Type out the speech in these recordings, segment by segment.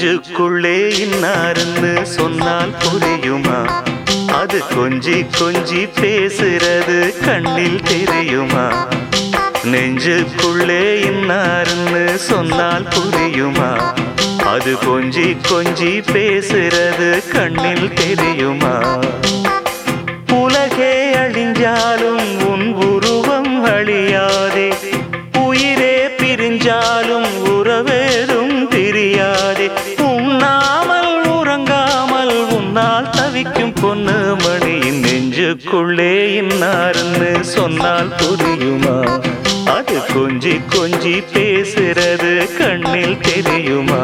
நெஞ்சுக்குள்ளே இன்னாருன்னு சொன்னால் புரியுமா? அது கொஞ்சி கொஞ்சி பேசுறது கண்ணில் தெரியுமா? நெஞ்சுக்குள்ளே இன்னாருன்னு சொன்னால் புரியுமா? அது கொஞ்சி கொஞ்சி பேசுறது கண்ணில் தெரியுமா? உலகே அழிஞ்சாலும் பொண்ணு மணியின் நெஞ்சுக்குள்ளே இன்னாருன்னு சொன்னால் புரியுமா? அது கொஞ்சி கொஞ்சி பேசுறது கண்ணில் தெரியுமா?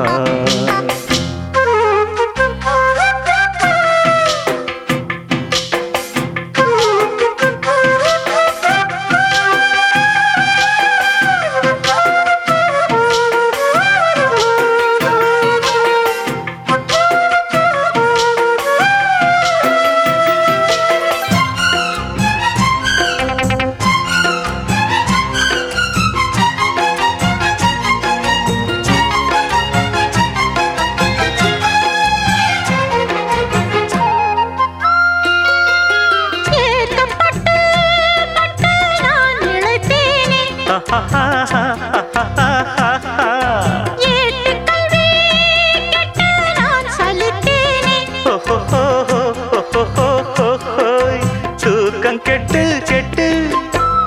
தூக்கம் கெட்டு கெட்டு.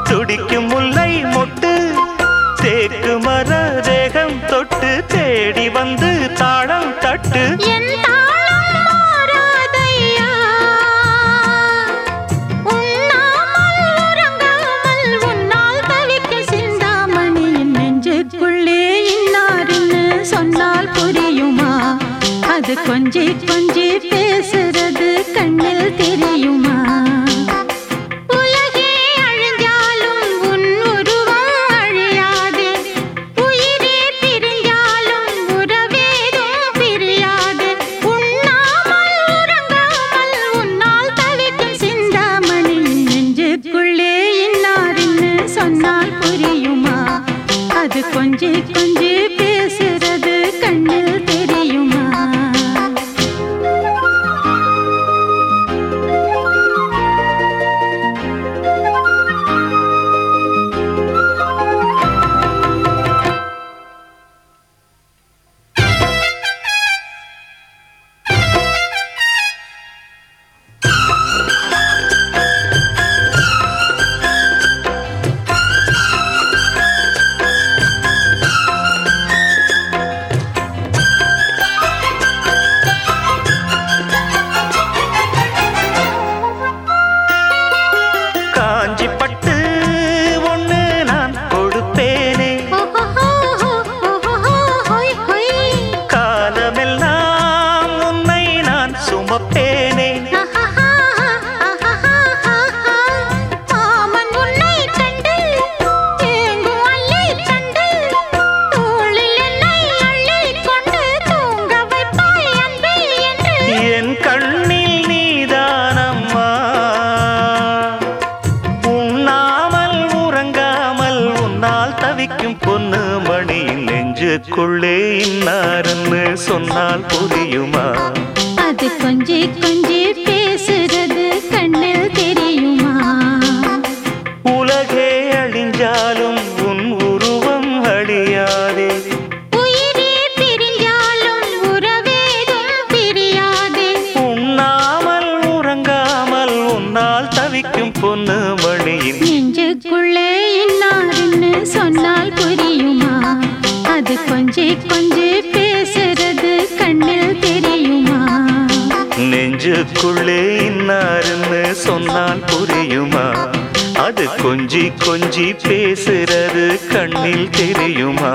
துடிக்கும் முல்லை மொட்டு. தேக்கு மர தேகம் தொட்டு தேடி வந்து தாளம் தட்டு. அது கொஞ்சி கொஞ்சி பேசுறது கண்ணில் தெரியுமா? கொஞ்சி கொஞ்சி உன்னால் தவிக்கும் பொண்ணு மணி நெஞ்சுக்குள்ளே இன்னாருன்னு சொன்னால் புரியுமா? அது கொஞ்சி கொஞ்சி பேசுறது கண்ணில் தெரியுமா? உலகே அழிஞ்சாலும் உன் உருவம் அழியாதே. உயிரே பிரிஞ்சாலும் உறவேதும் பிரியாதே உண்ணாமல் உறங்காமல் உன்னால் தவிக்கும் பொண்ணு மணியின். நெஞ்சுக்குள்ளே இன்னாருன்னு சொன்னால் புரியுமா? அது கொஞ்சி கொஞ்சி நெஞ்சுக்குள்ளே இன்னாருன்னு சொன்னால் புரியுமா? அது கொஞ்சி கொஞ்சி பேசுறது கண்ணில் தெரியுமா?